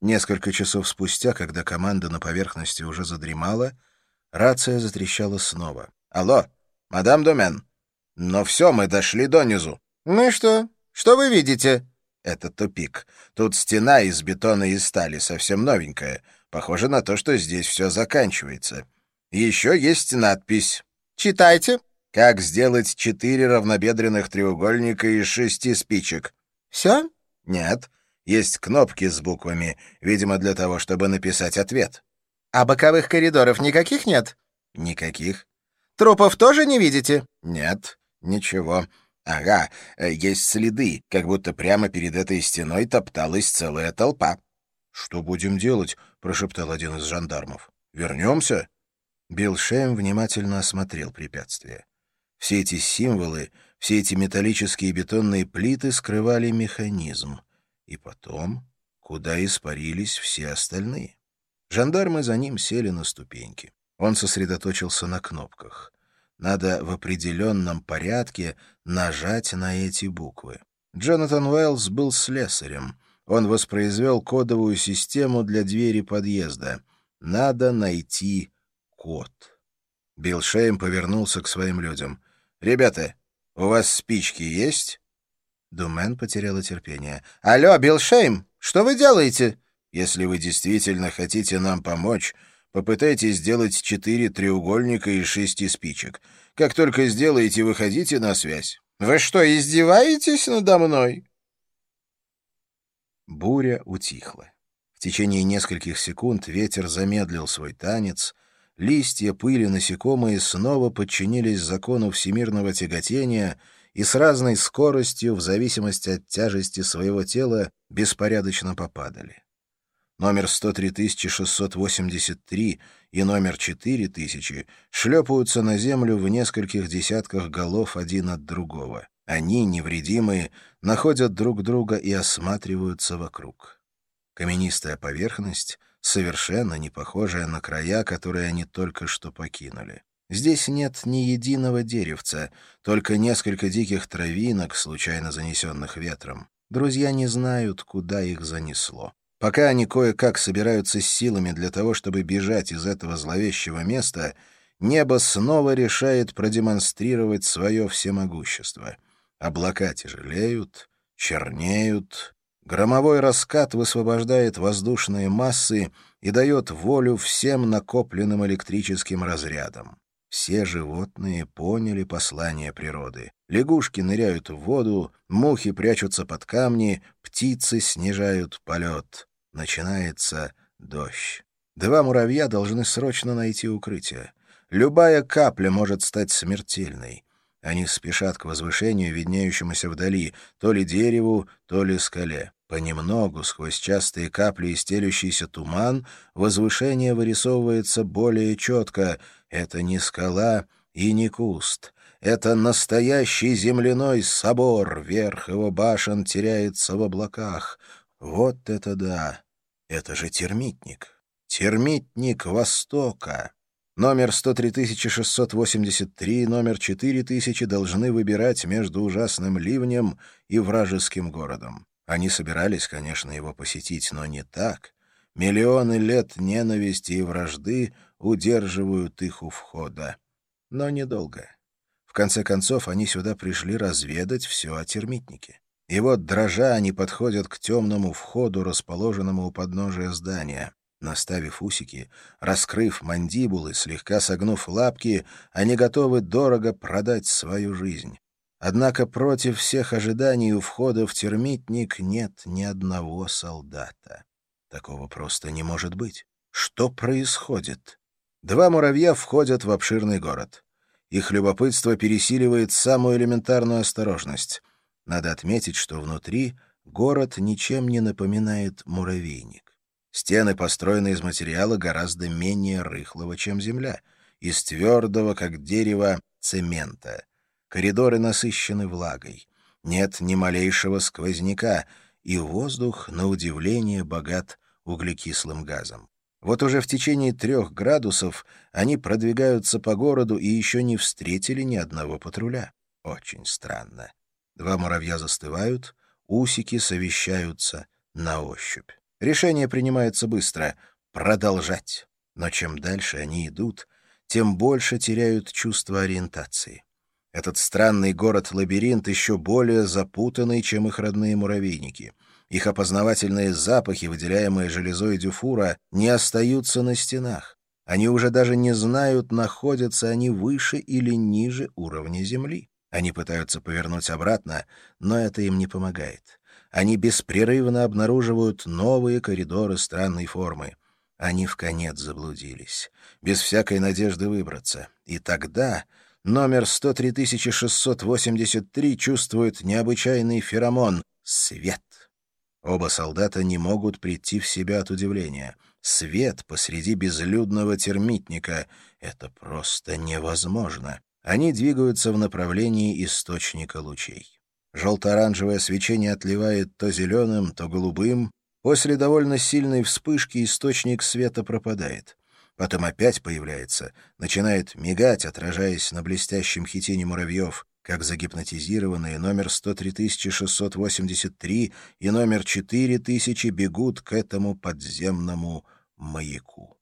Несколько часов спустя, когда команда на поверхности уже задремала, рация затрещала снова. «Алло, мадам Домен! Но все, мы дошли донизу». «Ну и что? Что вы видите?» «Это тупик. Тут стена из бетона и стали, совсем новенькая. Похоже на то, что здесь все заканчивается. Еще есть надпись. «Читайте». «Как сделать четыре равнобедренных треугольника из шести спичек». «Все?» «Нет. Есть кнопки с буквами, видимо, для того, чтобы написать ответ. А боковых коридоров никаких нет? Никаких. Трупов тоже не видите? Нет, ничего. Ага, э, есть следы, как будто прямо перед этой стеной топталась целая толпа. «Что будем делать?» — прошептал один из жандармов. «Вернемся?» Билл Шейм внимательно осмотрел препятствие. Все эти символы, все эти металлические бетонные плиты скрывали механизм. И потом, куда испарились все остальные? Жандармы за ним сели на ступеньки. Он сосредоточился на кнопках. Надо в определенном порядке нажать на эти буквы. Джонатан Уэллс был слесарем. Он воспроизвел кодовую систему для двери подъезда. Надо найти код. Бильшейм повернулся к своим людям. «Ребята, у вас спички есть?» Думенг потеряла терпение. «Алло, Бильшейм, что вы делаете?» «Если вы действительно хотите нам помочь, попытайтесь сделать четыре треугольника из шести спичек. Как только сделаете, выходите на связь». «Вы что, издеваетесь надо мной?» Буря утихла. В течение нескольких секунд ветер замедлил свой танец, листья, пыли, насекомые снова подчинились закону всемирного тяготения — и с разной скоростью, в зависимости от тяжести своего тела, беспорядочно попадали. Номер 103683 и номер 4000 шлепаются на землю в нескольких десятках голов один от другого. Они, невредимые, находят друг друга и осматриваются вокруг. Каменистая поверхность, совершенно не похожая на края, которые они только что покинули. Здесь нет ни единого деревца, только несколько диких травинок, случайно занесенных ветром. Друзья не знают, куда их занесло. Пока они кое-как собираются с силами для того, чтобы бежать из этого зловещего места, небо снова решает продемонстрировать свое всемогущество. Облака тяжелеют, чернеют, громовой раскат высвобождает воздушные массы и дает волю всем накопленным электрическим разрядам. Все животные поняли послание природы. Лягушки ныряют в воду, мухи прячутся под камни, птицы снижают полет. Начинается дождь. Два муравья должны срочно найти укрытие. Любая капля может стать смертельной. Они спешат к возвышению, виднеющемуся вдали, то ли дереву, то ли скале. Понемногу, сквозь частые капли и стелющийся туман, возвышение вырисовывается более четко. Это не скала и не куст. Это настоящий земляной собор, верх его башен теряется в облаках. Вот это да! Это же термитник. Термитник Востока. Номер 103683 и номер 4000 должны выбирать между ужасным ливнем и вражеским городом. Они собирались, конечно, его посетить, но не так. Миллионы лет ненависти и вражды удерживают их у входа. Но недолго. В конце концов, они сюда пришли разведать все о термитнике. И вот, дрожа, они подходят к темному входу, расположенному у подножия здания. Наставив усики, раскрыв мандибулы, слегка согнув лапки, они готовы дорого продать свою жизнь. Однако против всех ожиданий у входа в термитник нет ни одного солдата. Такого просто не может быть. Что происходит? Два муравья входят в обширный город. Их любопытство пересиливает самую элементарную осторожность. Надо отметить, что внутри город ничем не напоминает муравейник. Стены построены из материала гораздо менее рыхлого, чем земля, из твердого, как дерево, цемента — Коридоры насыщены влагой. Нет ни малейшего сквозняка, и воздух, на удивление, богат углекислым газом. Вот уже в течение трех градусов они продвигаются по городу и еще не встретили ни одного патруля. Очень странно. Два муравья застывают, усики совещаются на ощупь. Решение принимается быстро — продолжать. Но чем дальше они идут, тем больше теряют чувство ориентации. Этот странный город-лабиринт еще более запутанный, чем их родные муравейники. Их опознавательные запахи, выделяемые железой дюфура, не остаются на стенах. Они уже даже не знают, находятся они выше или ниже уровня Земли. Они пытаются повернуть обратно, но это им не помогает. Они беспрерывно обнаруживают новые коридоры странной формы. Они в конец заблудились, без всякой надежды выбраться. И тогда номер 103683 чувствует необычайный феромон — свет. Оба солдата не могут прийти в себя от удивления. Свет посреди безлюдного термитника — это просто невозможно. Они двигаются в направлении источника лучей. Желто-оранжевое свечение отливает то зеленым, то голубым. После довольно сильной вспышки источник света пропадает. Потом опять появляется, начинает мигать, отражаясь на блестящем хитине муравьев, как загипнотизированные номер 103683 и номер 4000 бегут к этому подземному маяку.